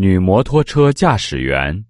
女摩托车驾驶员。